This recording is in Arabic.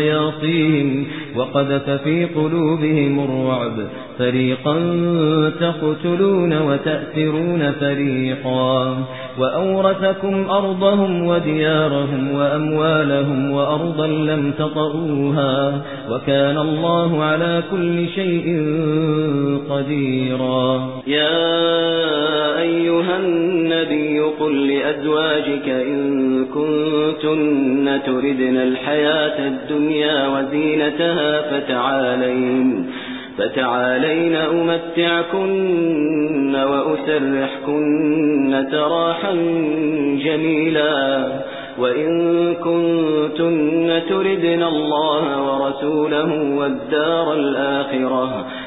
صياصيهم وقذف في قلوبهم الرعب. فريقا تقتلون وتأثرون فريقا. وأورثكم أرضهم وديارهم وأموالهم وأرضا لم تطئوها. وكان الله على كل شيء قديرا. يا أيها النبي قل لأزواجك إن كنتن تردن الحياة الدنيا وزينتها فتعالين فتعالين أمتعكن وأسرحكن تراحا جميلا وإن كنتن تردن الله ورسوله والدار الآخرة